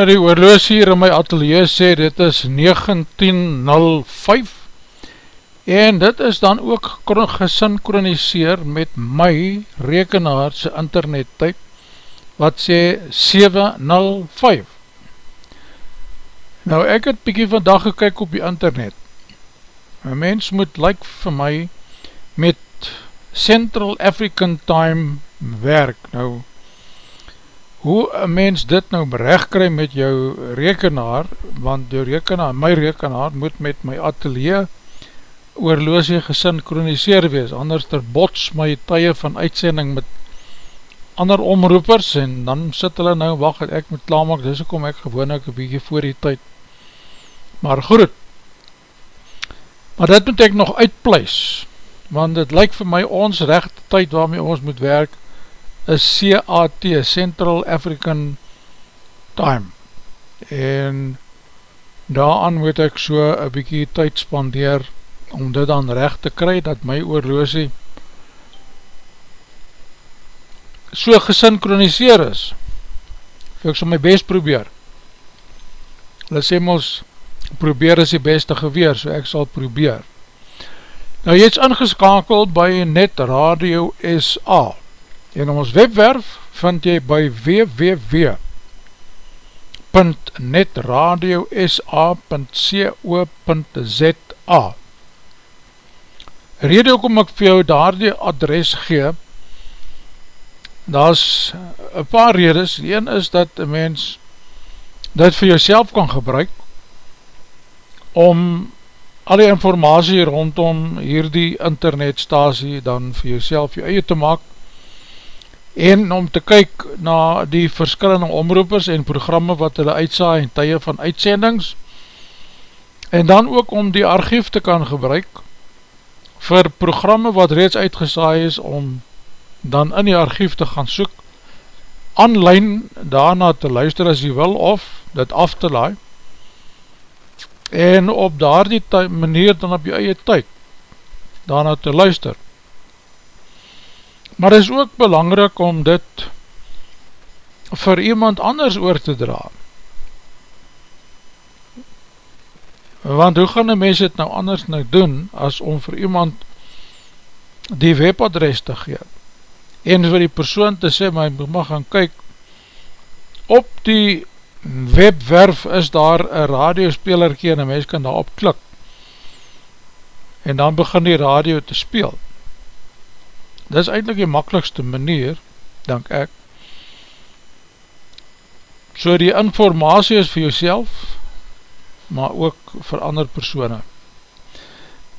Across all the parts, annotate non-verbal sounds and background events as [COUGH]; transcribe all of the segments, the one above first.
Nou die oorloos hier in my atelier sê dit is 1905 en dit is dan ook gesynchroniseer met my rekenaarse internettyd wat sê 705 Nou ek het bykie vandag gekyk op die internet. Een mens moet like vir my met Central African Time werk. Nou hoe een mens dit nou berecht kry met jou rekenaar, want jou rekenaar, my rekenaar moet met my atelier oorloosie gesynchroniseer wees, anders ter bots my tye van uitsending met ander omroepers en dan sit hulle nou, wacht, ek moet klaarmak, dis kom ek gewoon ek een bietje voor die tyd. Maar goed, maar dit moet ek nog uitpleis, want het lyk vir my ons rechte tyd waarmee ons moet werk, is CAT, Central African Time, en daaraan moet ek so een bietje tyd spandeer, om dit dan recht te kry, dat my oorloosie so gesynchroniseer is. Ek sal my best probeer. Hulle sê ons probeer is die beste geweer so ek sal probeer. Nou jy is ingeskakeld by Net Radio SA en ons webwerf vind jy by www.netradiosa.co.za Rede ook om ek vir jou daar die adres gee daar is een paar redes, die een is dat een mens dit vir jouself kan gebruik om al die informatie rondom hierdie internetstasie dan vir jouself jou eie te maak en om te kyk na die verskillende omroepers en programme wat hulle uitsaai en tye van uitsendings en dan ook om die archief te kan gebruik vir programme wat reeds uitgesaai is om dan in die archief te gaan soek, online daarna te luister as jy wil, of dit af te laai, en op daar die manier dan op jy eie tyd, daarna te luister. Maar is ook belangrik om dit vir iemand anders oor te dra. Want hoe gaan die mens het nou anders nou doen, as om vir iemand die webadres te geef? en vir die persoon te sê, maar jy mag gaan kyk, op die webwerf is daar een radiospelerkie en een mens kan daarop klik en dan begin die radio te speel. Dit is eindelijk die makkelijkste manier, dank ek. So die informatie is vir jouself, maar ook vir ander persoene.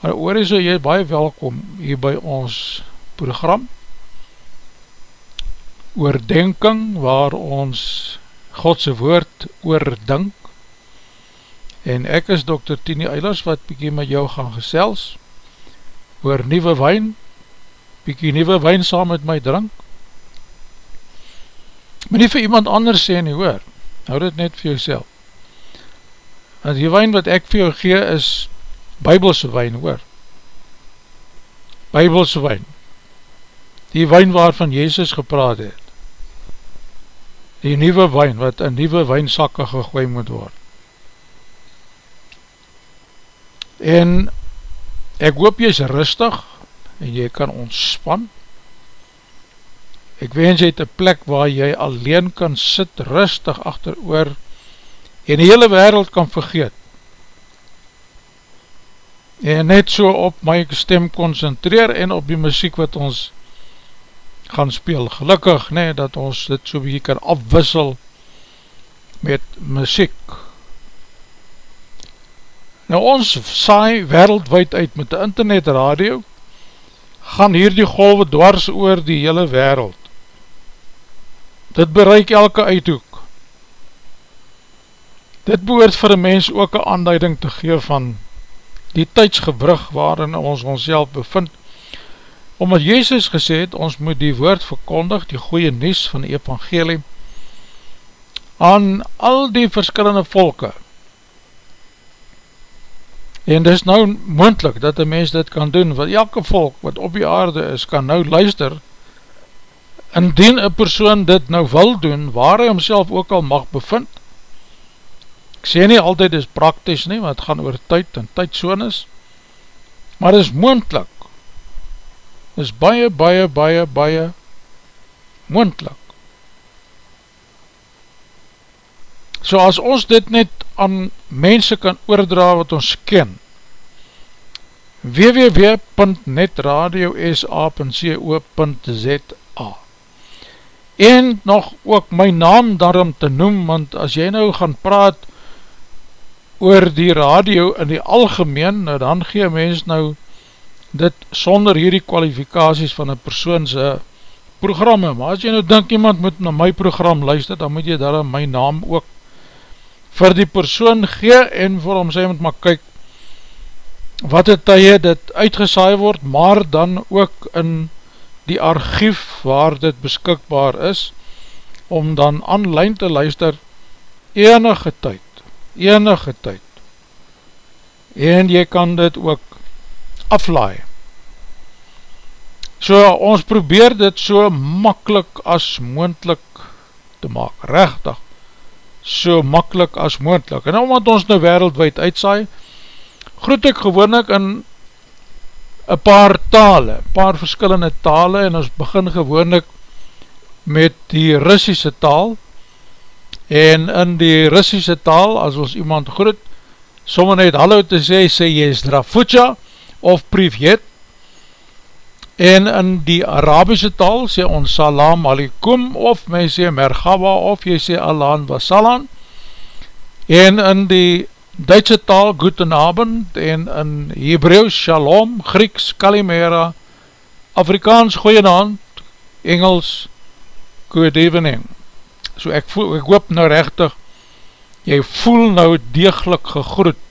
Maar oor is jy baie welkom hier by ons program, oordenking waar ons Godse woord oordink en ek is Dr. Tini Eilers wat bykie met jou gaan gesels oor nieuwe wijn bykie nieuwe wijn saam met my drink. Maar nie vir iemand anders sê nie hoor. Hou dit net vir jouself. Want die wijn wat ek vir jou gee is bybelse wijn hoor. Bybelse wijn die wijn waarvan Jezus gepraat het. Die nieuwe wijn, wat in nieuwe wijnsakke gegooi moet word. En ek hoop jy is rustig en jy kan ontspan. Ek wens jy het een plek waar jy alleen kan sit rustig achter oor en die hele wereld kan vergeet. En net so op my stem concentreer en op die muziek wat ons gaan speel. Gelukkig, nee, dat ons dit so bykie kan afwissel met muziek. Nou ons saai wereldwijd uit met die internet radio, gaan hier die golwe dwars oor die hele wereld. Dit bereik elke uithoek. Dit behoort vir een mens ook een aanduiding te gee van die tijdsgebrug waarin ons ons bevind, Omdat Jezus gesê het, ons moet die woord verkondig, die goeie nies van die evangelie, aan al die verskillende volke. En dit is nou moendlik dat die mens dit kan doen, want elke volk wat op die aarde is, kan nou luister, indien een persoon dit nou wil doen, waar hy homself ook al mag bevind. Ek sê nie altyd is praktisch nie, want het gaan oor tyd en tydsoon is, maar dit is moendlik, is baie, baie, baie, baie moendlik. So as ons dit net aan mense kan oordra wat ons ken, www.netradiosa.co.za en nog ook my naam daarom te noem, want as jy nou gaan praat oor die radio in die algemeen, nou dan gee mens nou dit sonder hierdie kwalifikaties van een persoonse programme, maar as jy nou denk iemand moet na my program luister, dan moet jy daarom my naam ook vir die persoon gee en vir hom sê moet maar kyk wat het tye dit uitgesaai word, maar dan ook in die archief waar dit beskikbaar is, om dan online te luister enige tyd, enige tyd. En jy kan dit ook aflaai. So ons probeer dit so makkelijk as moendlik te maak, rechtig so makkelijk as moendlik. En omdat ons nou wereldwijd uitsaai, groet ek gewoon ek in een paar tale, paar verskillende tale, en ons begin gewoon ek met die Russische taal, en in die Russische taal, as ons iemand groet, sommer net hallo te sê, sê jy is Drafutja, of Privet, en in die Arabische taal sê ons salam alikum of my sê mergaba of jy sê alaan wasalan en in die Duitse taal guten abend en in Hebreeuws shalom, Grieks kalimera, Afrikaans goeienavond, Engels good evening. So ek, voel, ek hoop nou rechtig, jy voel nou degelijk gegroet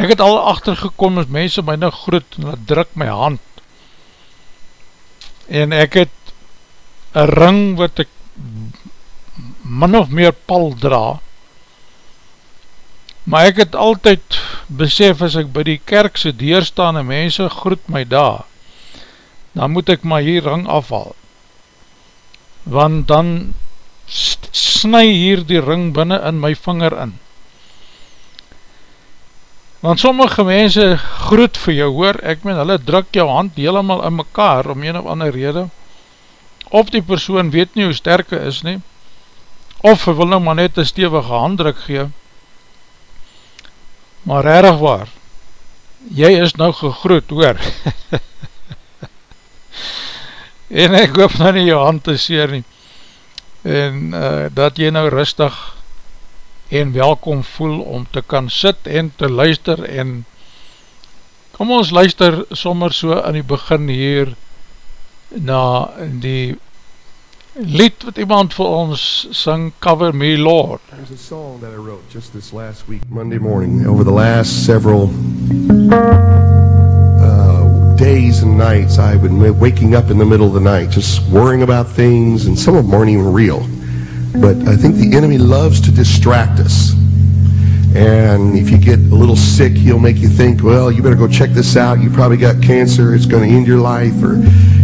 Ek het al achtergekom as mense my nou groet en dat druk my hand. En ek het een ring wat ek min of meer pal dra. Maar ek het altyd besef as ek by die kerkse deur staan en mense groet my daar, dan moet ek maar hier ring afhaal. Want dan snu hier die ring binnen in my vinger in. Want sommige mense groet vir jou hoor, ek meen hulle druk jou hand helemaal in mekaar om een of ander rede, of die persoon weet nie hoe sterke is nie, of hy wil nou maar net een stevige handdruk gee, maar erg waar, jy is nou gegroet hoor, [LAUGHS] en ek hoop nou nie jou hand te seer nie, en uh, dat jy nou rustig en welkom voel om te kan sit en te luister en kom ons luister sommer so in die begin hier na die lied wat iemand vir ons sing Cover Me Lord. There's a song that I wrote just this last week Monday morning over the last several uh, days and nights I've been waking up in the middle of the night just worrying about things and some of them aren't even real But I think the enemy loves to distract us. And if you get a little sick, he'll make you think, well, you better go check this out. You probably got cancer. It's going to end your life. Or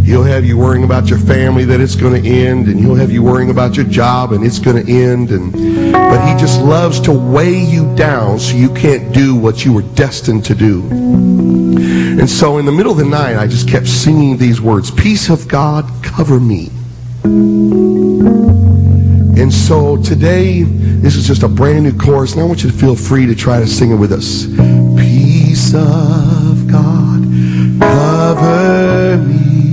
he'll have you worrying about your family that it's going to end. And he'll have you worrying about your job and it's going to end. And, but he just loves to weigh you down so you can't do what you were destined to do. And so in the middle of the night, I just kept singing these words, Peace of God, cover me. And so today, this is just a brand new chorus, and I want you to feel free to try to sing it with us. Peace of God, cover me,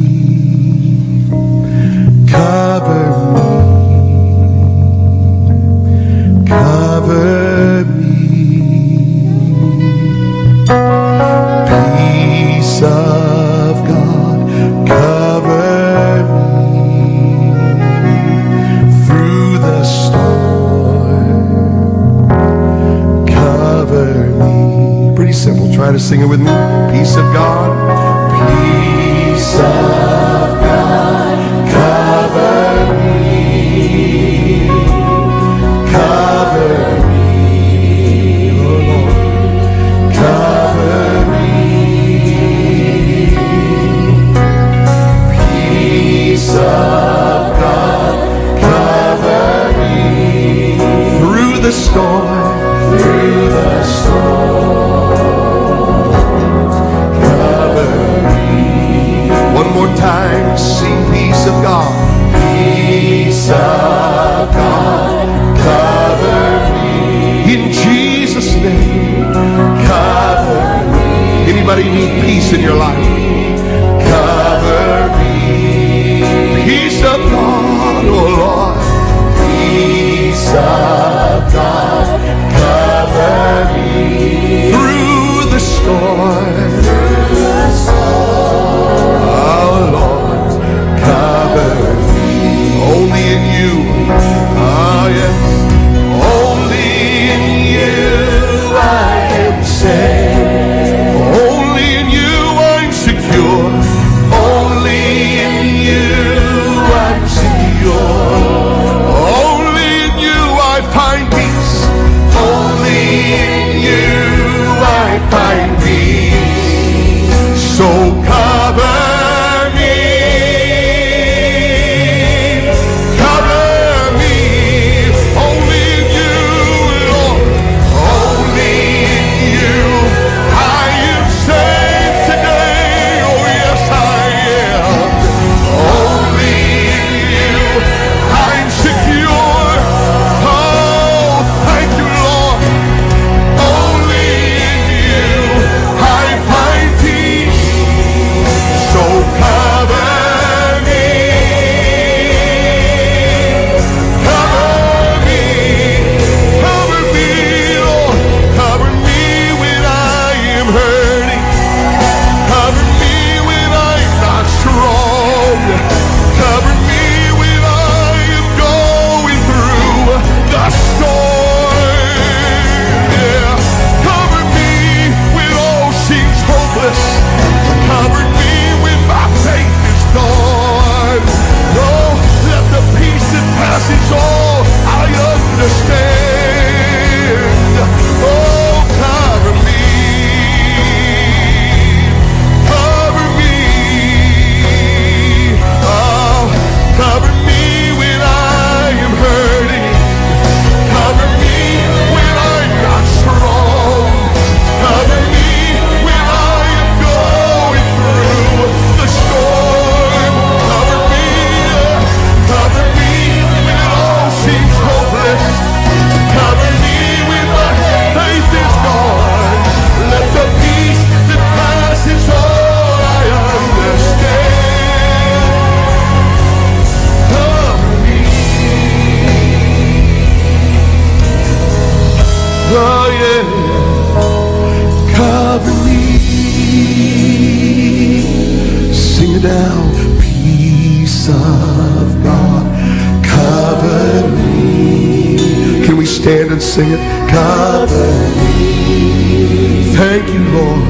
sing it. Cover me. Thank you, Lord.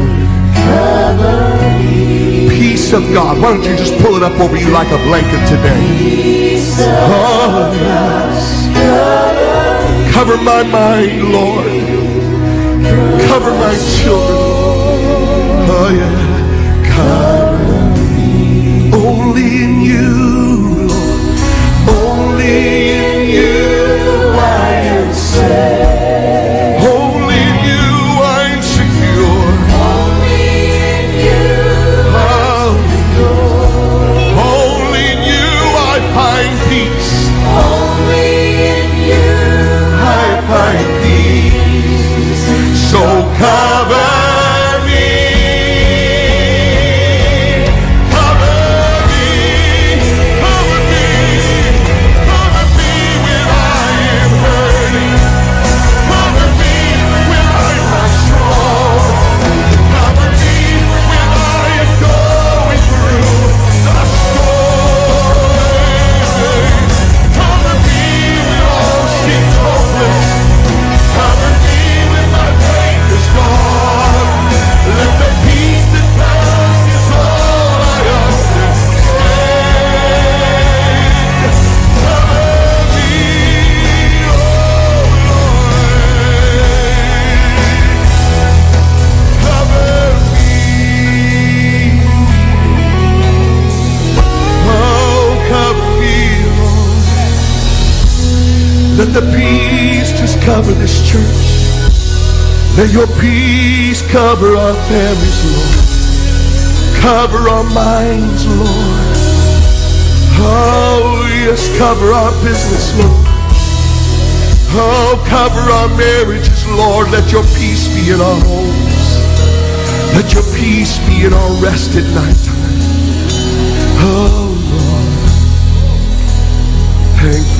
Cover me. Peace of God. Why don't you just pull it up over you like a blanket today? Oh, yes. Cover my mind, Lord. Cover my children. Oh, yeah. Cover me. Only in you, Lord. Only in you I your peace cover our families, Lord. Cover our minds, Lord. Oh, yes, cover our business, Lord. Oh, cover our marriages, Lord. Let your peace be in our homes. Let your peace be in our rest at nighttime. Oh, Lord. Thank you,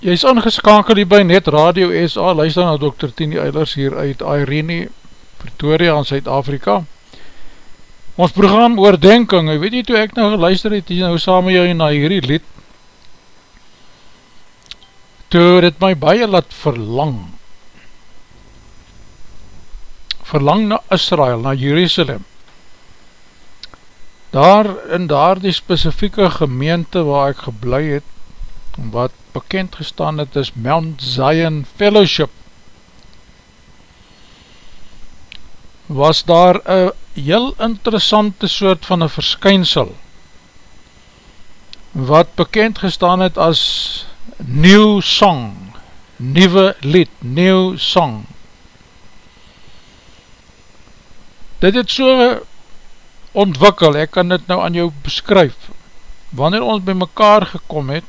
Jy is aangeskakel hier by Net Radio SA, luister na Dr. Tini Eilers hier uit Irene, Pretoria in Zuid-Afrika. Ons program Oordenking, ek weet nie toe ek nou geluister het, hier nou saam met jou na hierdie lied, toe dit my baie laat verlang, verlang na Israel, na Jerusalem, daar in daar die specifieke gemeente waar ek geblei het, wat bekend gestaan het is Mount Zion Fellowship. Was daar een heel interessante soort van een verskynsel wat bekend gestaan het as New Song Nieuwe Lied, New Song. Dit het so ontwikkel, ek kan dit nou aan jou beskryf. Wanneer ons by mekaar gekom het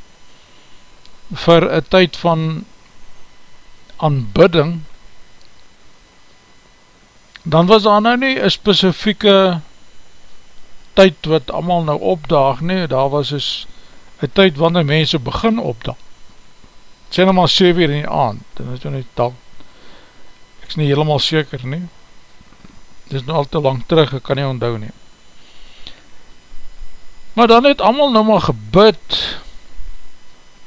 vir een tyd van aanbidding, dan was daar nou nie een specifieke tyd wat allemaal nou opdaag nie, daar was dus een tyd wanneer mense begin opdaag. Het sê nou maar 7 uur in die aand, en is nou nie tal, ek is nie helemaal seker nie, dit is nou al te lang terug, ek kan nie onthou nie. Maar dan het allemaal nou maar gebid,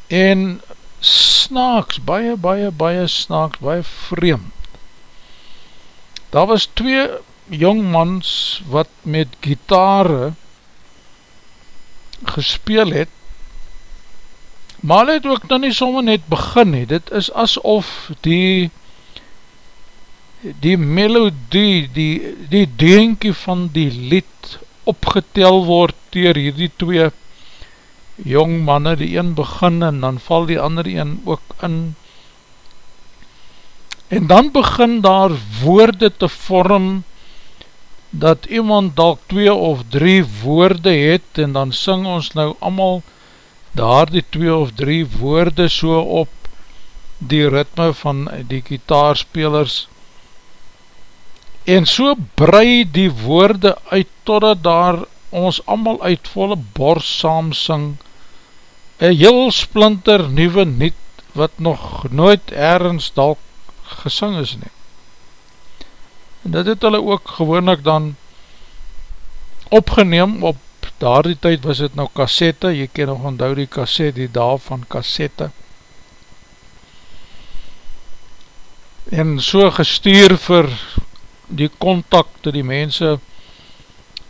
en snaaks, baie, baie, baie snaaks, baie vreemd. Daar was twee jongmans wat met gitare gespeel het, maar het ook dan nie somme net begin het, dit is asof die die melodie, die, die denkie van die lied opgetel word dier hierdie twee jong manne, die een begin en dan val die ander een ook in. En dan begin daar woorde te vorm dat iemand dalk twee of drie woorde het en dan sing ons nou allemaal daar die twee of drie woorde so op die ritme van die gitaarspelers. En so brei die woorde uit totdat daar ons allemaal uit volle borst saam sing een heel splinter nieuwe niet wat nog nooit ergens dalk gesing is nie. En dit het hulle ook gewoon dan opgeneem op daar die tyd was het nou kassette, jy ken nog onthou die kassette, die daar van kassette. En so gestuur vir die contact, die mense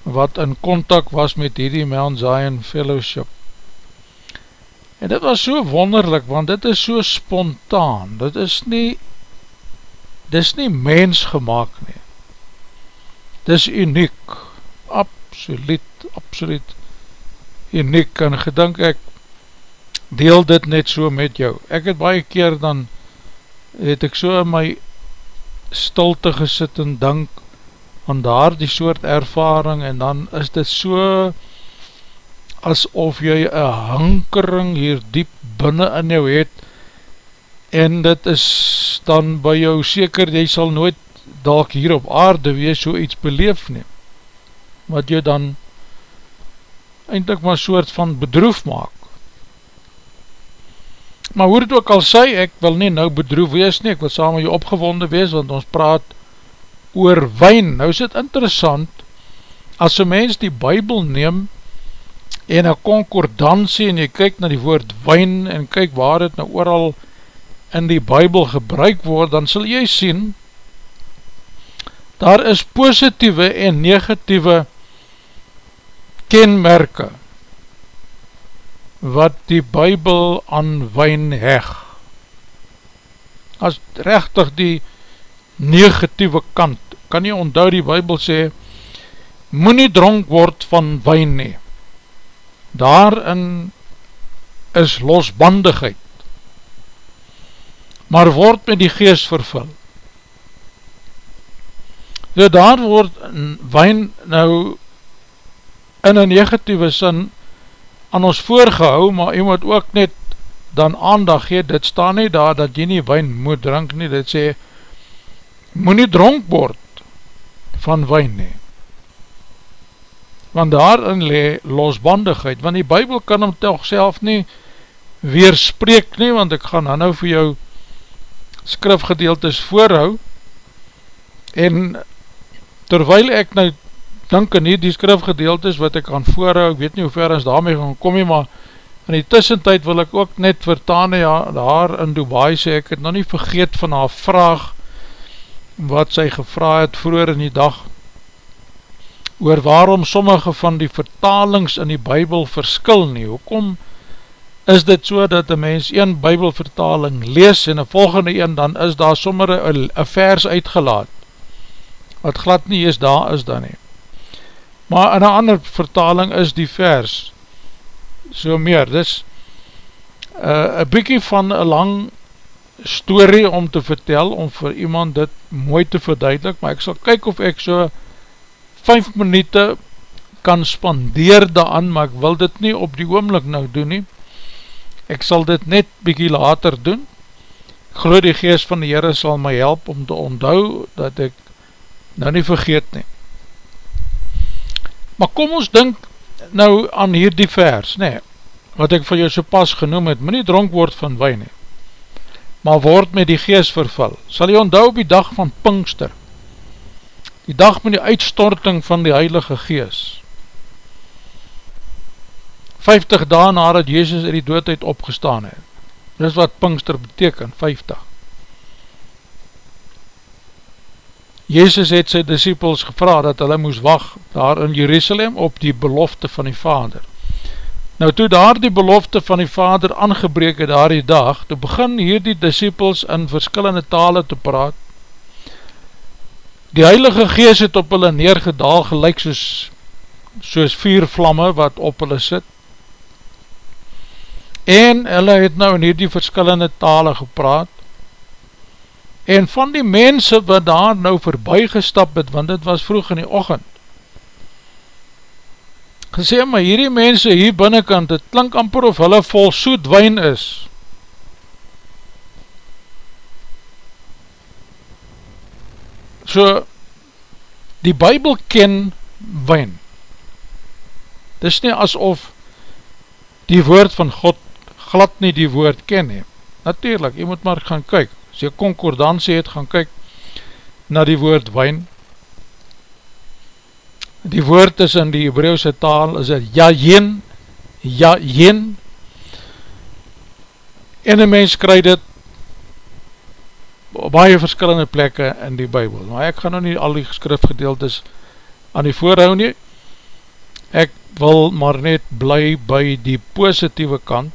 wat in contact was met hierdie Mount Zion Fellowship. En dit was so wonderlik, want dit is so spontaan, dit is nie, dit is nie mens gemaakt nie. Dit is uniek, absoluut, absoluut uniek, en gedink ek, deel dit net so met jou. Ek het baie keer dan, het ek so in my stilte gesit en dank aan daar die soort ervaring, en dan is dit so asof jy een hankering hier diep binnen in jou het en dit is dan by jou seker, jy sal nooit dalk hier op aarde wees so iets beleef neem wat jy dan eindelijk maar soort van bedroef maak. Maar hoe het ook al sy, ek wil nie nou bedroef wees nie, ek wil saam met jy opgewonde wees, want ons praat oor wijn, nou is het interessant as een mens die bybel neem en een concordantie en jy kyk na die woord wijn en kyk waar het nou ooral in die bybel gebruik word, dan sal jy sien daar is positieve en negatieve kenmerke wat die bybel aan wijn heg. As rechtig die negatieve kant kan jy onthou die bybel sê moet nie dronk word van wijn nie daarin is losbandigheid, maar word met die geest vervul. So daar word wijn nou in een negatieve sin aan ons voorgehou, maar jy moet ook net dan aandag gee, dit staan nie daar dat jy nie wijn moet drink nie, dit sê, moet nie dronk word van wijn nie want daarin le losbandigheid, want die bybel kan hom toch self nie weerspreek nie, want ek gaan nou vir jou skrifgedeeltes voorhou, en terwijl ek nou dink in die skrifgedeeltes wat ek gaan voorhou, ek weet nie hoe ver ons daarmee gaan kom nie, maar in die tussentijd wil ek ook net vir Tania daar in Dubai sê, ek het nog nie vergeet van haar vraag, wat sy gevra het vroeger in die dag, oor waarom sommige van die vertalings in die bybel verskil nie, hoekom is dit so dat een mens een bybelvertaling lees en een volgende een, dan is daar sommer een vers uitgelaat, wat glad nie is, daar is dan nie. Maar in een ander vertaling is die vers so meer, dis uh, een bykie van een lang story om te vertel, om vir iemand dit mooi te verduidelik, maar ek sal kyk of ek so 5 minuute kan spandeer daan, maar ek wil dit nie op die oomlik nou doen nie, ek sal dit net bykie later doen, geloof die geest van die Heere sal my help om te onthou, dat ek nou nie vergeet nie, Maar kom ons denk nou aan hierdie vers, nee, wat ek vir jou so pas genoem het, my nie dronk word van wijn nie, maar word met die geest vervul. Sal jy onthou op die dag van Pinkster, die dag met die uitstorting van die heilige geest, 50 dagen nadat Jezus in die doodheid opgestaan het, dis wat Pinkster beteken, 50. Jezus het sy disciples gevra dat hulle moes wacht daar in Jerusalem op die belofte van die Vader. Nou toe daar die belofte van die Vader aangebreek het daar die dag, toe begin hier die disciples in verskillende tale te praat. Die Heilige Gees het op hulle neergedaal gelijk soos, soos vier vlamme wat op hulle sit. En hulle het nou in hierdie verskillende tale gepraat en van die mense wat daar nou voorbij gestap het, want dit was vroeg in die ochend, gesê, maar hierdie mense hier binnenkant, het klink amper of hulle vol soet wijn is, so, die bybel ken wijn, dis nie asof die woord van God glad nie die woord ken he, natuurlijk, jy moet maar gaan kyk, as jy concordantie het, gaan kyk na die woord wijn. Die woord is in die Hebreeuwse taal, is het jajen, jajen, en een mens krij dit baie verskillende plekke in die Bijbel. Maar ek gaan nou nie al die skrifgedeeltes aan die voorhou nie. Ek wil maar net bly by die positieve kant,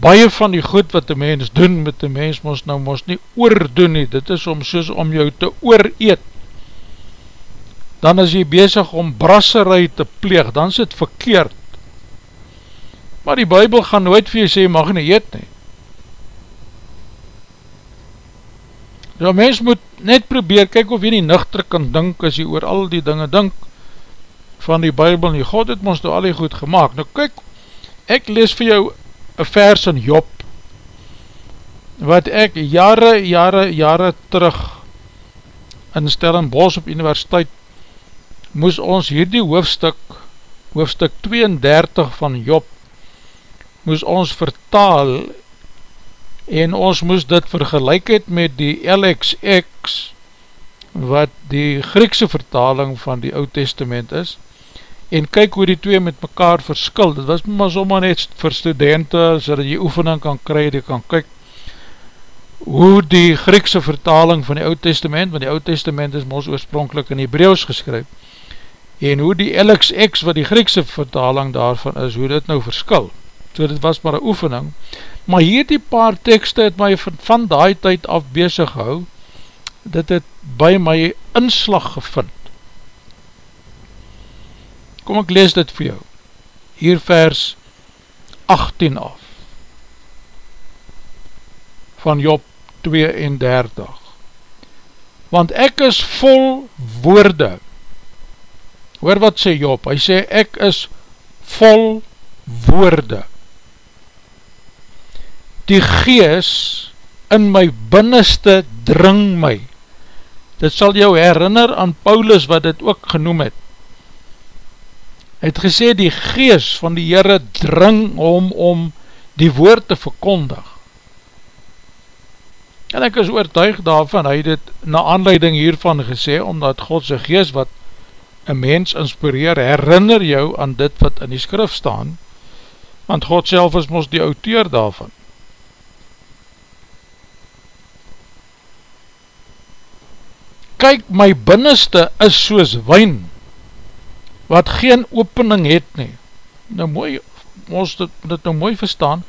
baie van die goed wat die mens doen met die mens mos nou mos nie oordoen nie, dit is om soos om jou te ooreet, dan is jy bezig om brasserij te pleeg, dan is het verkeerd, maar die bybel gaan nooit vir jy sê, mag nie eet nie, so mens moet net probeer, kyk of jy nie nuchter kan dink, as jy oor al die dinge dink, van die bybel nie, God het ons nou al die goed gemaakt, nou kyk, ek lees vir jou een vers in Job, wat ek jare, jare, jare terug in Stellenbosch op universiteit, moes ons hierdie hoofstuk, hoofstuk 32 van Job, moes ons vertaal, en ons moes dit vergelijk het met die LXX, wat die Griekse vertaling van die Oud Testament is, en kyk hoe die twee met mekaar verskil, dit was maar sommer net vir studenten, so dat jy oefening kan kry, jy kan kyk hoe die Griekse vertaling van die Oud Testament, want die Oud Testament is ons oorspronkelijk in Hebreeuws geskryf, en hoe die LXX wat die Griekse vertaling daarvan is, hoe dit nou verskil, so dit was maar een oefening, maar hier die paar tekste het my van, van die tyd af bezig gehou, dit het by my inslag gevind, Kom ek lees dit vir jou. Hier vers 18 af. Van Job 32. Want ek is vol woorde. Hoor wat sê Job? Hy sê ek is vol woorde. Die gees in my binneste dring my. Dit sal jou herinner aan Paulus wat dit ook genoem het het gesê die gees van die Heere dring om om die woord te verkondig. En ek is oortuig daarvan, hy het het na aanleiding hiervan gesê, omdat Godse geest wat een mens inspireer, herinner jou aan dit wat in die skrif staan, want God self is ons die auteur daarvan. Kyk, my binneste is soos wijn, wat geen opening het nie. Nou mooi, ons dit, dit nou mooi verstaan,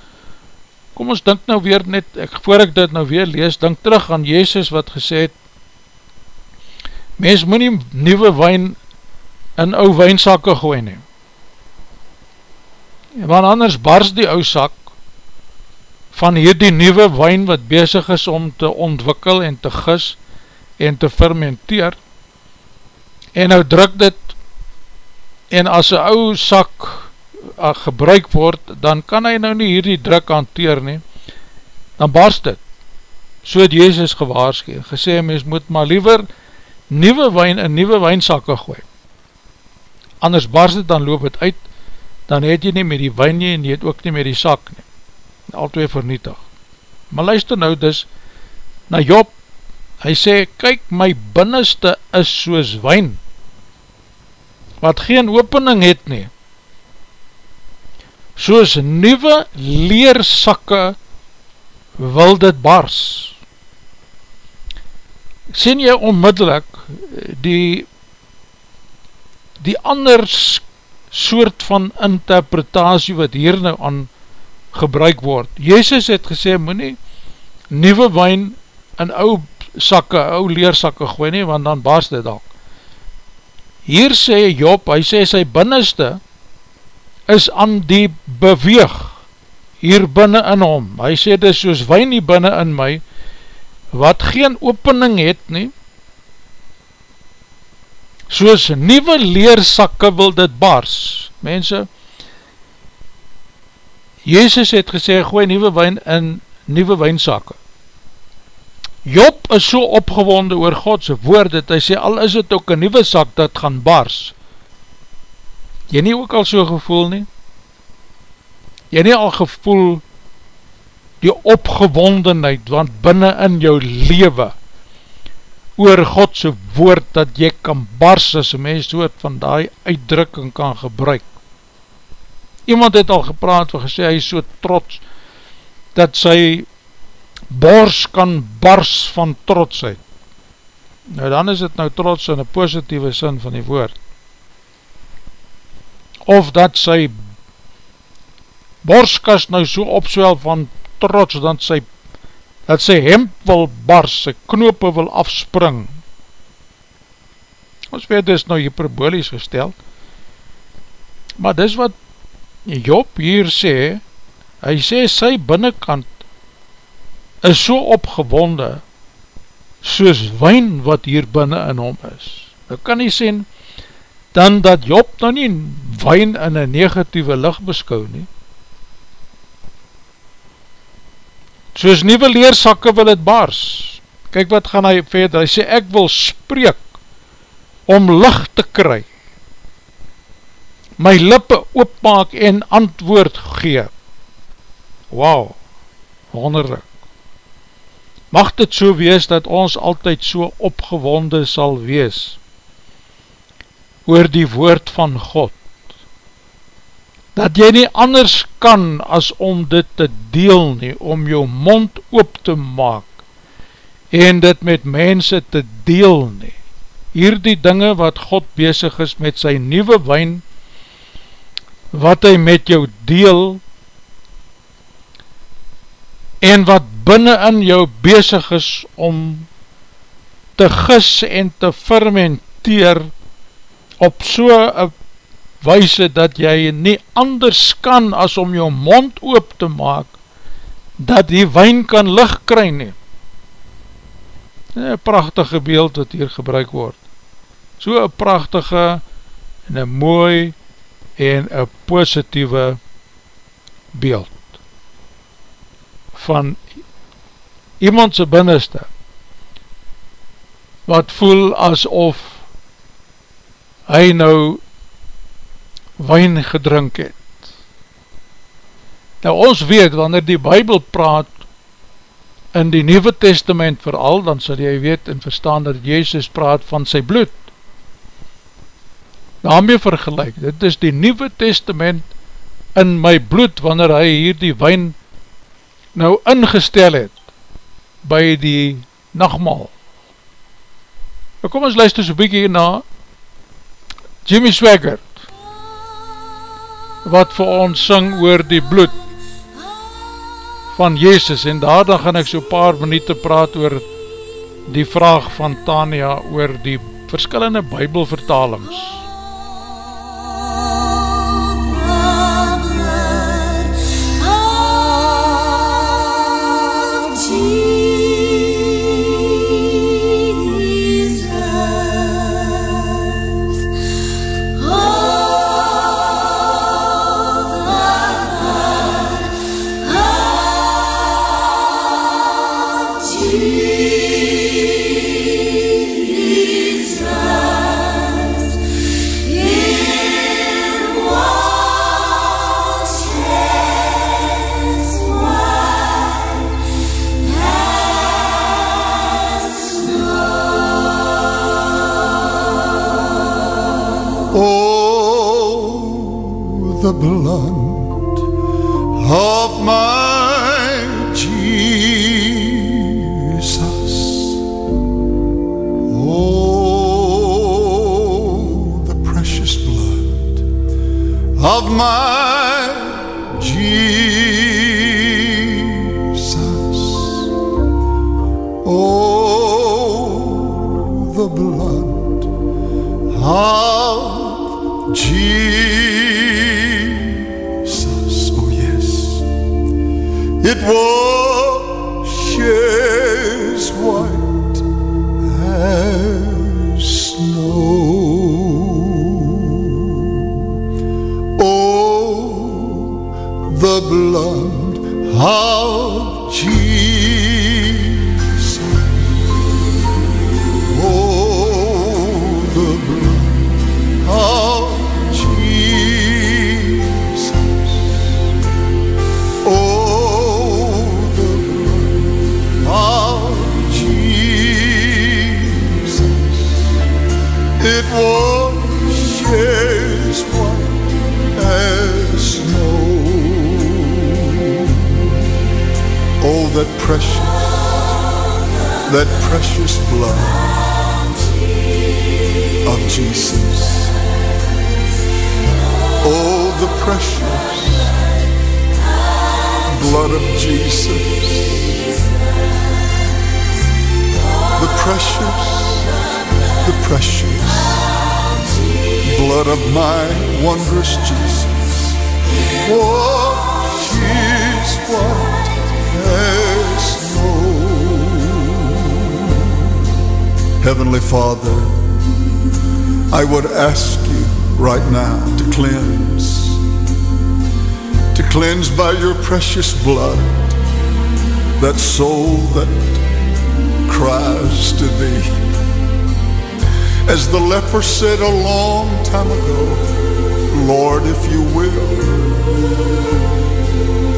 kom ons dink nou weer net, ek, voor ek dit nou weer lees, dink terug aan Jezus wat gesê het, mens moet nie nieuwe wijn in ou wijnsakke gooi nie. Want anders bars die ou sak van hierdie nieuwe wijn wat bezig is om te ontwikkel en te gis en te fermenteer en nou druk dit en as een ou sak uh, gebruik word, dan kan hy nou nie hierdie druk hanteer nie, dan barst dit. So het Jezus gewaarschuw, gesê, mens moet maar liever nieuwe wijn in nieuwe wijnsakke gooi. Anders barst dit, dan loop het uit, dan het jy nie met die wijn nie, en jy het ook nie met die sak nie. Al twee vernietig. Maar luister nou dus, na Job, hy sê, kyk, my binneste is soos wijn, wat geen opening het nie, soos nieuwe leersakke wil dit bars. Sien jy onmiddellik die die ander soort van interpretatie wat hier nou aan gebruik word. Jezus het gesê, moet nie nieuwe wijn in ou sakke, ou leersakke gooi nie, want dan baas dit al. Hier sê Job, hy sê sy binneste is aan die beweeg hier binnen in hom. Hy sê dit soos wijn nie binnen in my, wat geen opening het nie, soos nieuwe leersakke wil dit baars. Mense, Jezus het gesê, gooi nieuwe wijn in nieuwe wijnsakke. Job is so opgewonde oor Godse woord, dat hy sê, al is het ook een nieuwe sak dat gaan baars. Jy nie ook al so gevoel nie? Jy nie al gevoel die opgewondenheid, want binnen in jou leven, oor Godse woord, dat jy kan bars, as een mens soort van die uitdrukking kan gebruik. Iemand het al gepraat, wat gesê, hy is so trots, dat sy bors kan bars van trotsheid. Nou dan is het nou trots in een positieve sin van die woord. Of dat sy borskas nou so opswel van trots, dat sy, dat sy hemp wil bars, sy knope wil afspring. Ons weet, dit is nou hyperbolies gesteld. Maar dis wat Job hier sê, hy sê sy binnenkant is so opgewonde soos wijn wat hier binnen in hom is. Nou kan hy sê dan dat Job nou nie wijn in een negatieve licht beskou nie. Soos nieuwe leersakke wil het baars. Kijk wat gaan hy verder, hy sê ek wil spreek om licht te kry. My lippe oopmaak en antwoord gee. Wauw, wonderlik. Mag dit so wees dat ons altyd so opgewonde sal wees oor die woord van God. Dat jy nie anders kan as om dit te deel nie, om jou mond oop te maak en dit met mense te deel nie. Hier die dinge wat God bezig is met sy nieuwe wijn, wat hy met jou deel, en wat binnen in jou bezig is om te gis en te fermenteer op so'n wijse dat jy nie anders kan as om jou mond oop te maak dat die wijn kan licht kry nie. Een prachtige beeld wat hier gebruik word. So een prachtige en een mooi en een positieve beeld van iemandse binneste wat voel asof hy nou wijn gedrink het Nou ons weet, wanneer die Bijbel praat in die Nieuwe Testament vooral, dan sal jy weet en verstaan dat Jezus praat van sy bloed. Daarmee vergelijk, dit is die Nieuwe Testament in my bloed, wanneer hy hier die wijn nou ingestel het, by die nachtmaal. Nou kom ons luister so bykie na Jimmy Swaggart, wat vir ons syng oor die bloed, van Jezus en daar dan gaan ek so paar minuut praat oor die vraag van Tania oor die verskillende bybelvertalings. Blood of my Jesus. Oh, the precious blood of my the blood of Jesus. Oh, the blood of Jesus. Oh, the blood of Jesus. It washes that precious, that precious blood of Jesus. Oh, the precious blood of Jesus. The precious, the precious blood of my wondrous Jesus. Oh, Washes white as Heavenly Father, I would ask you right now to cleanse, to cleanse by your precious blood that soul that cries to thee. As the leper said a long time ago, Lord, if you will,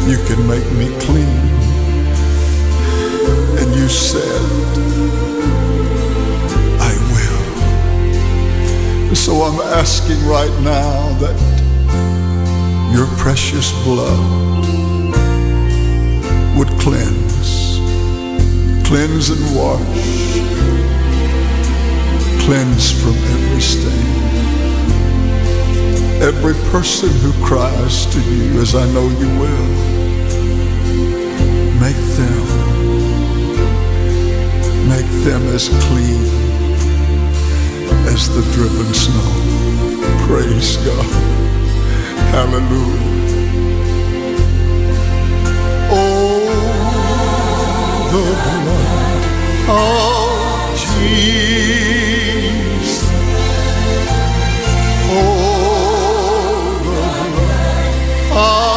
you can make me clean. And you said, So I'm asking right now that your precious blood would cleanse, cleanse and wash, cleanse from every stain. Every person who cries to you, as I know you will, make them, make them as clean as the driven snow. Praise God. Hallelujah. Oh, the blood of Jesus. Oh, the blood of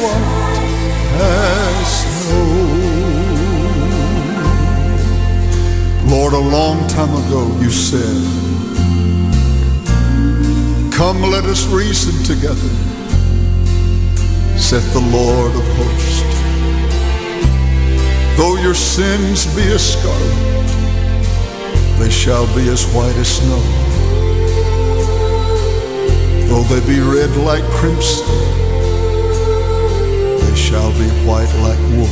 white as snow. Lord, a long time ago you said, Come, let us reason together, saith the Lord of hosts. Though your sins be as scarlet, they shall be as white as snow. Though they be red like crimson, they shall be white like wool.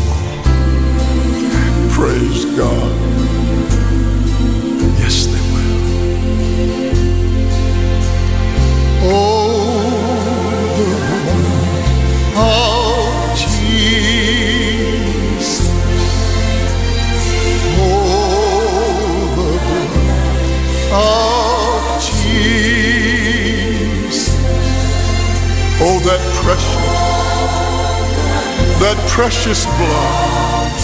Praise God. Yes, they will. Oh, precious, that precious blood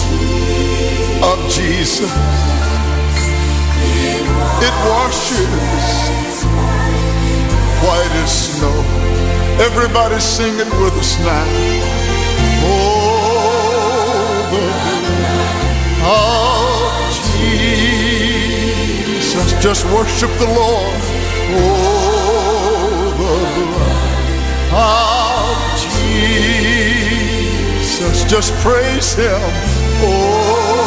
of Jesus. It washes white as snow. Everybody sing it with us now. Oh, the blood of Jesus. Just worship the Lord. Oh, the blood Just praise Him. Oh,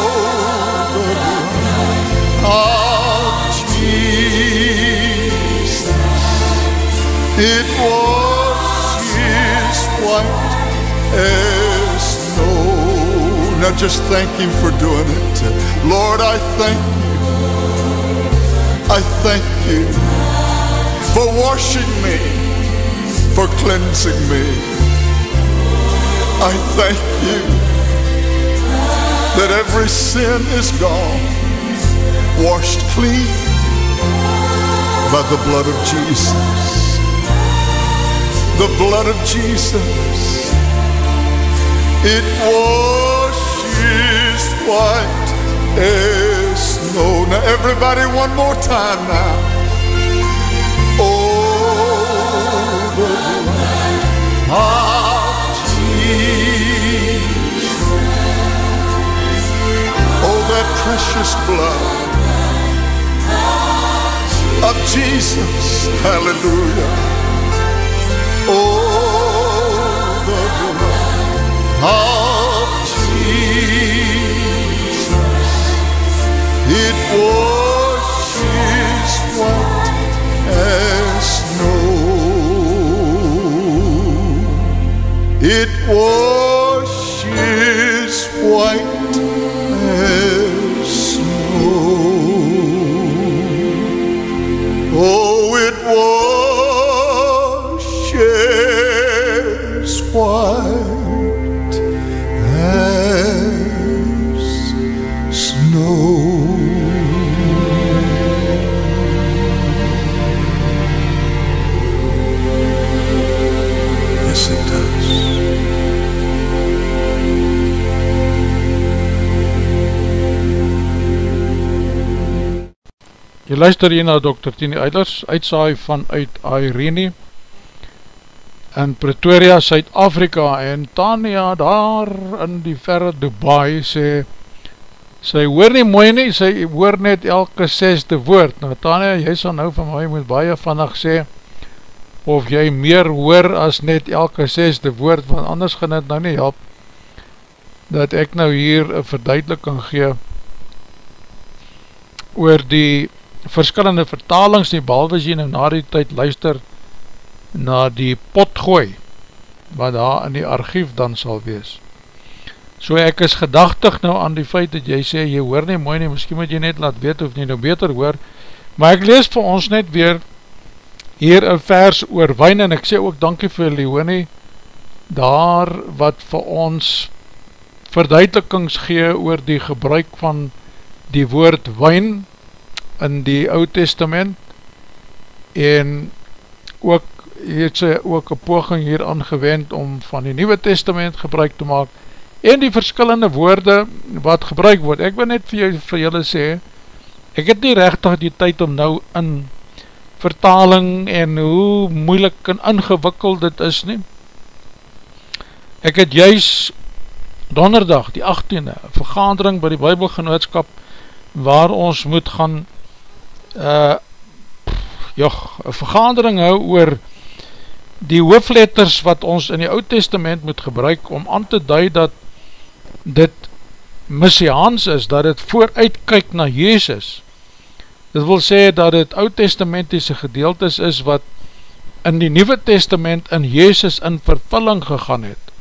of Jesus. It washes white as snow. Now just thank Him for doing it. Lord, I thank you. I thank you for washing me, for cleansing me. I thank you that every sin is gone, washed clean by the blood of Jesus. The blood of Jesus, it washes white as snow. Now, everybody, one more time now. Oh, the blood precious blood of Jesus. Hallelujah. Oh, the blood of Jesus. It washes white as snow. It washes Jy luister hier na Dr. Tini Eilers, uitsaai vanuit Irene in Pretoria, Suid-Afrika en Tania daar in die verre Dubai sê sy hoor nie mooi nie, sy hoor net elke sesde woord. Nou Tania, jy sal nou van my moet baie vannig sê of jy meer hoor as net elke sesde woord, want anders gaan dit nou nie help dat ek nou hier een verduideliking gee oor die verskillende vertalings nie, behalwe as jy nou na die tyd luister na die potgooi wat daar in die archief dan sal wees. So ek is gedachtig nou aan die feit dat jy sê, jy hoor nie mooi nie, miskien moet jy net laat weet of jy nou beter hoor, maar ek lees vir ons net weer hier een vers oor wijn en ek sê ook dankie vir Leonie daar wat vir ons verduidelikings gee oor die gebruik van die woord wijn in die oud testament en ook het sy ook een poging hier aangewend om van die nieuwe testament gebruik te maak en die verskillende woorde wat gebruik word. Ek wil net vir, jou, vir julle sê, ek het nie rechtig die tyd om nou in vertaling en hoe moeilik en ingewikkeld dit is nie. Ek het juist donderdag die 18e vergadering by die bybelgenootskap waar ons moet gaan uh, joh, een vergadering hou oor die hoofletters wat ons in die oud testament moet gebruik om aan te dui dat dit messiaans is, dat het vooruit kyk na Jezus. Dit wil sê dat het oud-testamentiese gedeeltes is wat in die Nieuwe Testament in Jezus in vervulling gegaan het.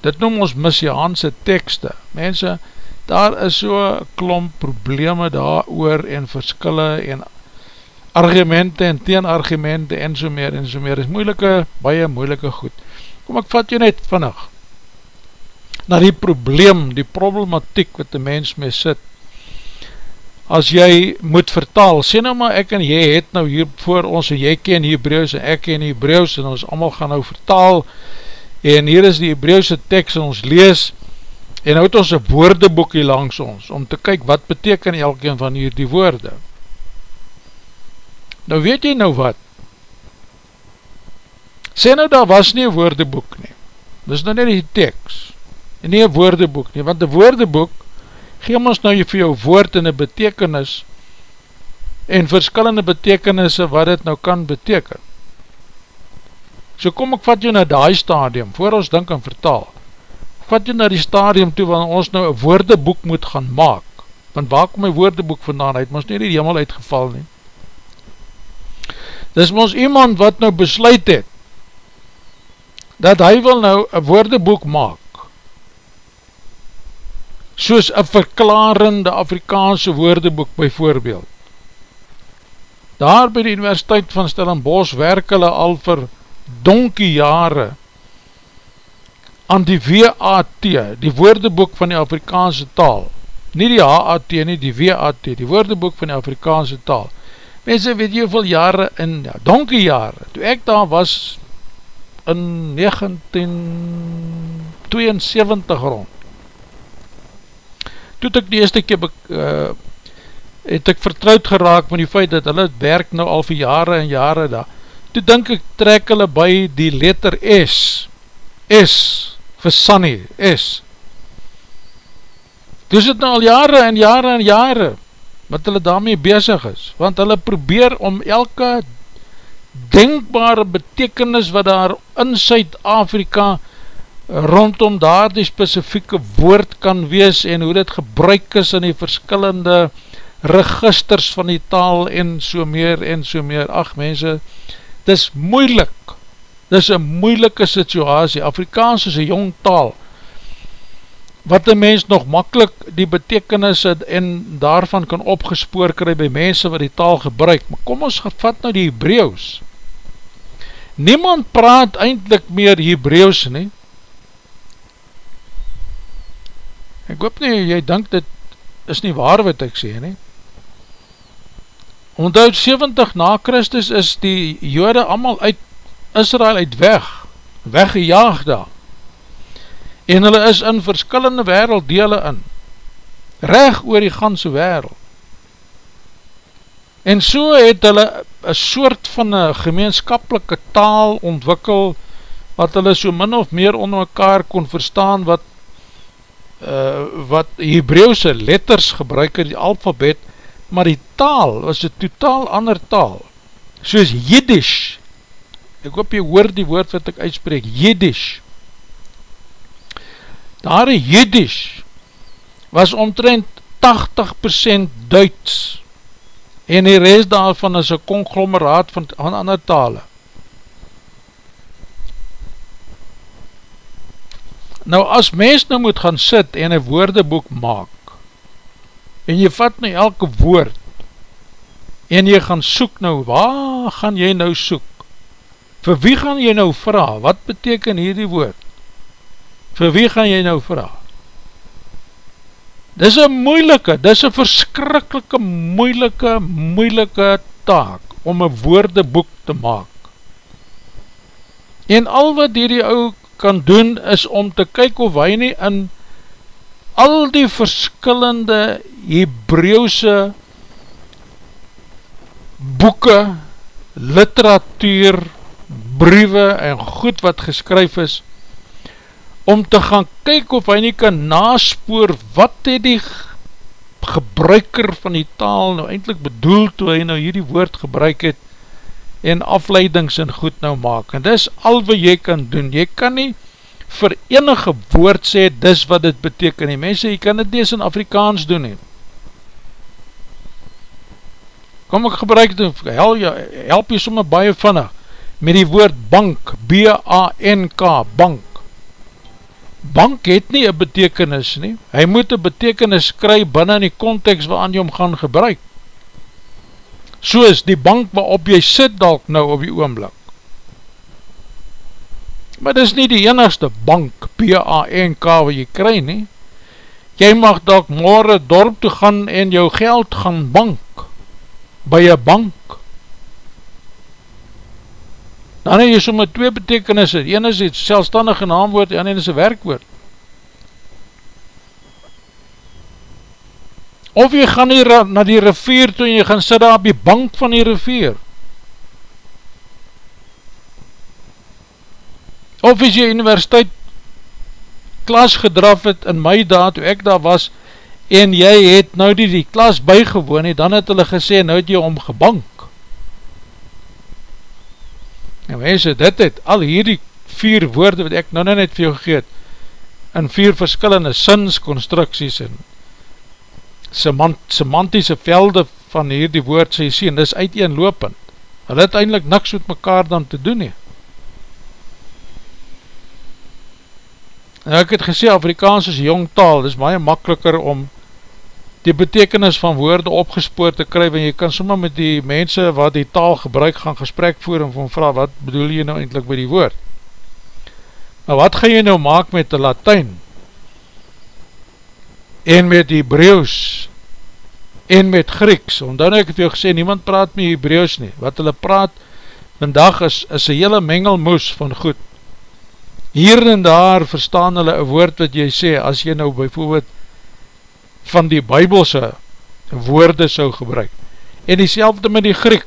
Dit noem ons messiaanse tekste. Mense, daar is so klomp probleme daar oor en verskille en argumente en teenargumente en so meer en so meer. Is moeilike, baie moeilike goed. Kom ek vat jy net vannig na die probleem, die problematiek wat die mens mee sit. As jy moet vertaal, sê nou maar ek en jy het nou hier voor ons en jy ken Hebrews en ek ken Hebrews en ons allemaal gaan nou vertaal en hier is die Hebreeuwse tekst en ons lees en nou het ons een woordeboek hier langs ons om te kyk wat beteken elkeen van hier die woorde. Nou weet jy nou wat? Sê nou daar was nie een woordeboek nie. Dis nou net die tekst en nie een woordeboek nie, want een woordeboek geem ons nou vir jou woord en een betekenis en verskillende betekenisse wat het nou kan beteken. So kom ek vat jou na die stadium, voor ons dink en vertaal, vat jou na die stadium toe, waar ons nou een woordeboek moet gaan maak, want waar kom my woordeboek vandaan uit, ons nie die helemaal uitgeval nie. Dis ons iemand wat nou besluit het, dat hy wil nou een woordeboek maak, soos een verklarende Afrikaanse woordeboek by voorbeeld. Daar by die Universiteit van Stellenbosch werk hulle al vir donkie jare aan die WAT, die woordeboek van die Afrikaanse taal. Nie die HAT nie, die WAT, die woordeboek van die Afrikaanse taal. Mense weet jy hoeveel jare in, ja, donkie jare, toe ek daar was in 1972 rond, toe ek die eerste keer uh, het ek vertrouwd geraak met die feit dat hulle werk nou al vir jare en jare daar, toe denk ek trek hulle by die letter S, S, vir Sunny, is het nou al jare en jare en jare, wat hulle daarmee bezig is, want hulle probeer om elke denkbare betekenis wat daar in Suid-Afrika rondom daar die specifieke woord kan wees en hoe dit gebruik is in die verskillende registers van die taal en so meer en so meer. Ach mense, dit is moeilik, dit is een moeilike situasie. Afrikaans is een jong taal, wat een mens nog makkelijk die betekenis en daarvan kan opgespoor kry by mense wat die taal gebruik. Maar kom ons gevat nou die Hebreeuws. Niemand praat eindelijk meer Hebreeuws nie, Ek hoop nie, jy denk dit is nie waar wat ek sê nie. Onthoud 70 na Christus is die jode allemaal uit Israel uit weg, weggejaag daar. En hulle is in verskillende werelddele in, reg oor die ganse wereld. En so het hulle een soort van een gemeenskapelike taal ontwikkel, wat hulle so min of meer onder mekaar kon verstaan, wat uh, wat Hebreeuwse letters gebruik in die alfabet, maar die taal was een totaal ander taal, soos Jiddisch, ek hoop jy hoor die woord wat ek uitspreek, Jiddisch, daar in Jiddisch was omtrent 80% Duits, en die rest daarvan is een conglomeraat van, van ander talen, Nou as mens nou moet gaan sit en een woordeboek maak en jy vat nou elke woord en jy gaan soek nou, waar gaan jy nou soek? Vir wie gaan jy nou vraag? Wat beteken hierdie woord? Vir wie gaan jy nou vraag? Dis een moeilike, dis een verskrikkelike moeilike, moeilike taak om een woordeboek te maak. En al wat hierdie ou kan doen is om te kyk of hy nie in al die verskillende Hebreeuwse boeken, literatuur, briewe en goed wat geskryf is, om te gaan kyk of hy nie kan naspoor wat het die gebruiker van die taal nou eindelijk bedoel toe hy nou hierdie woord gebruik het en afleidings en goed nou maak. En dis al wat jy kan doen. Jy kan nie vir enige woord sê, dis wat dit beteken. Die mense, jy kan dit nie in Afrikaans doen nie. Kom ek gebruik dit, help jy, help jy somme baie vannig, met die woord bank, B-A-N-K, bank. Bank het nie een betekenis nie, hy moet een betekenis kry binnen die context waaran jy hom gaan gebruik. Soos die bank waarop jy sit dalk nou op die oomblik. Maar dit is nie die enigste bank, P-A-N-K, wat jy kry nie. Jy mag dalk morgen dorp toe gaan en jou geld gaan bank, by een bank. Dan het jy so met twee betekenisse, die ene is die selfstandige naamwoord, die ene is een werkwoord. Of jy gaan hier na die rivier toe en jy gaan sit daar op die bank van die rivier. of as jy universiteit klas gedraf het in my daad, toe ek daar was, en jy het nou die, die klas bygewoon het, dan het hulle gesê, nou het jy omgebank. En mense, dit het al hierdie vier woorde wat ek nou net vir jou gegeet, in vier verskillende sinsconstructies en semant, semantiese velde van hierdie woord, sê jy sê, en dis uiteenlopend. Hulle het eindelijk niks met mekaar dan te doen nie. Nou ek het gesê Afrikaans is jong taal, dit is baie makkeliker om die betekenis van woorde opgespoor te kry, want jy kan sommer met die mense wat die taal gebruik gaan gesprek voer en van vraag, wat bedoel jy nou eindelijk by die woord? Nou wat gaan jy nou maak met die Latijn? En met die Hebreeuws? En met Grieks? Want dan ek het jou gesê, niemand praat met Hebreeuws nie. Wat hulle praat vandag is, is een hele mengelmoes van goed hier en daar verstaan hulle een woord wat jy sê, as jy nou bijvoorbeeld van die bybelse woorde sou gebruik. En die selfde met die Griek,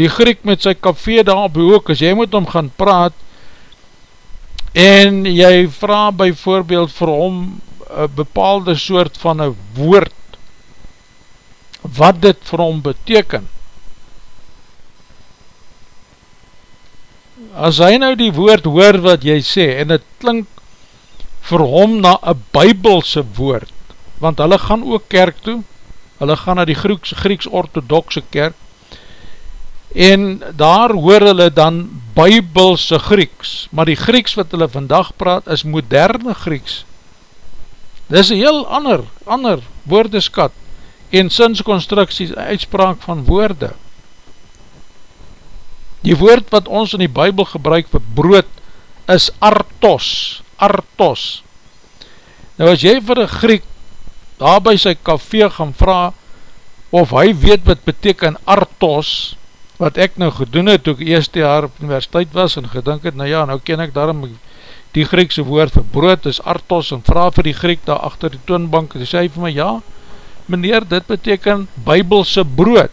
die Griek met sy café daar op die hoek, as jy moet om gaan praat, en jy vraag bijvoorbeeld vir hom een bepaalde soort van een woord, wat dit vir hom betekent, as hy nou die woord hoor wat jy sê, en het klink vir hom na een bybelse woord, want hulle gaan ook kerk toe, hulle gaan na die Grieks, Grieks orthodoxe kerk, en daar hoor hulle dan bybelse Grieks, maar die Grieks wat hulle vandag praat, is moderne Grieks, dit is een heel ander, ander woordeskat, en sinsconstructies, uitspraak van woorde, Die woord wat ons in die Bijbel gebruik vir brood is artos, artos. Nou as jy vir een Griek daar by sy café gaan vraag of hy weet wat beteken artos, wat ek nou gedoen het toe ek eerste jaar op universiteit was en gedink het, nou ja, nou ken ek daarom die Griekse woord vir brood is artos en vraag vir die Griek daar achter die toonbank die sê vir my, ja, meneer, dit beteken bybelse brood.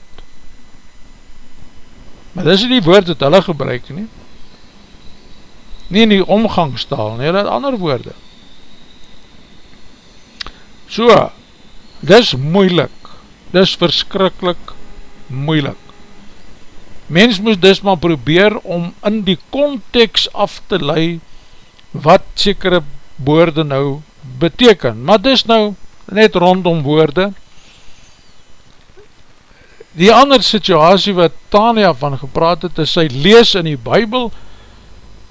Maar dis die woord wat hulle gebruik nie. Nie in die omgangstaal nie, hulle het ander woorde. So, dis moeilik, dis verskrikkelijk moeilik. Mens moes dis maar probeer om in die context af te lei wat sekere woorde nou beteken. Maar dis nou net rondom woorde, Die ander situasie wat Tania van gepraat het, is sy lees in die Bijbel,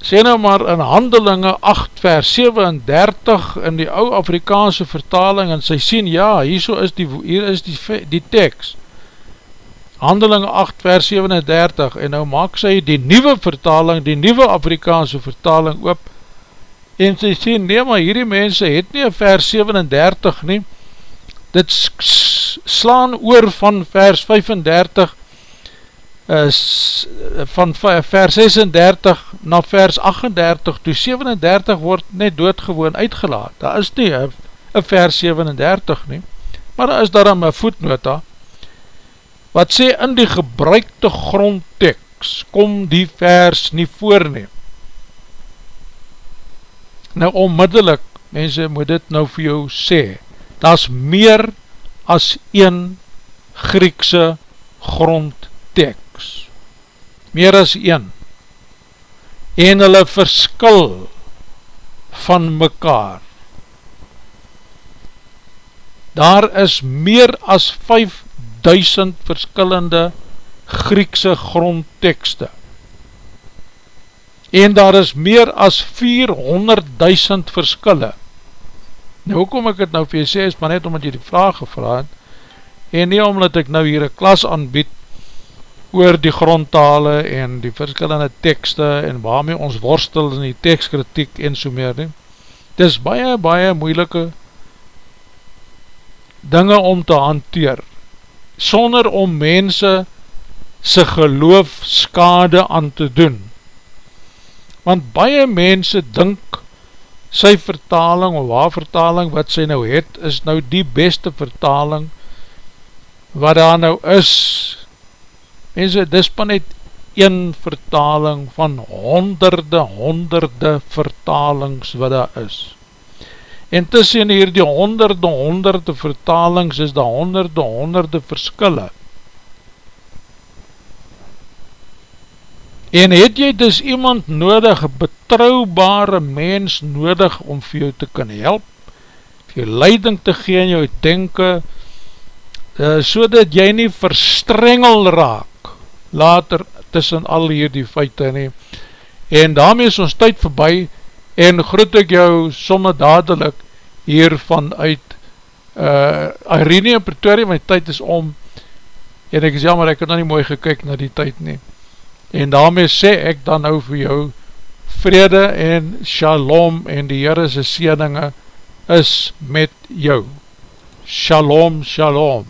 sê nou maar in Handelinge 8 vers 37 in die ou Afrikaanse vertaling, en sy sien, ja, hier, is die, hier is die, die tekst, Handelinge 8 vers 37, en nou maak sy die nieuwe vertaling, die nieuwe Afrikaanse vertaling op, en sy sien, nee, maar hierdie mense het nie vers 37 nie, dit slaan oor van vers 35 is van vers 36 na vers 38 toe 37 word net doodgewoon uitgelaat daar is nie een vers 37 nie maar daar is daarom een voetnota wat sê in die gebruikte grondtekst kom die vers nie voorneem nou onmiddellik mense moet dit nou vir jou sê daar is meer as een Griekse grondtekst. Meer as een. En hulle verskil van mekaar. Daar is meer as 5000 verskillende Griekse grondtekste. En daar is meer as 400.000 verskille. Nou, hoekom ek het nou vir jy sê, is maar net omdat jy die vraag gevraag het, en nie omdat ek nou hier een klas aanbied oor die grondtale en die verskillende tekste en waarmee ons worstel in die tekstkritiek en so meer nie. Het is baie, baie moeilike dinge om te hanteer, sonder om mense sy geloof skade aan te doen. Want baie mense dink sy vertaling of waar vertaling wat sy nou het, is nou die beste vertaling wat daar nou is. Mense, dis pa net een vertaling van honderde, honderde vertalings wat daar is. En tussen hier die honderde, honderde vertalings is daar honderde, honderde verskille. En het jy dus iemand nodig, betrouwbare mens nodig om vir jou te kan help, vir jou leiding te gee in jou denken, uh, so dat jy nie verstrengel raak later tussen al hierdie feite nie. En daarmee is ons tyd voorbij en groet ek jou somme dadelijk hier vanuit uh, Irene in Pretoria, my tyd is om en ek is jammer, ek het nou nie mooi gekyk na die tyd nie. En daarmee sê ek dan nou vir jou vrede en shalom en die Heerese sieninge is met jou. Shalom shalom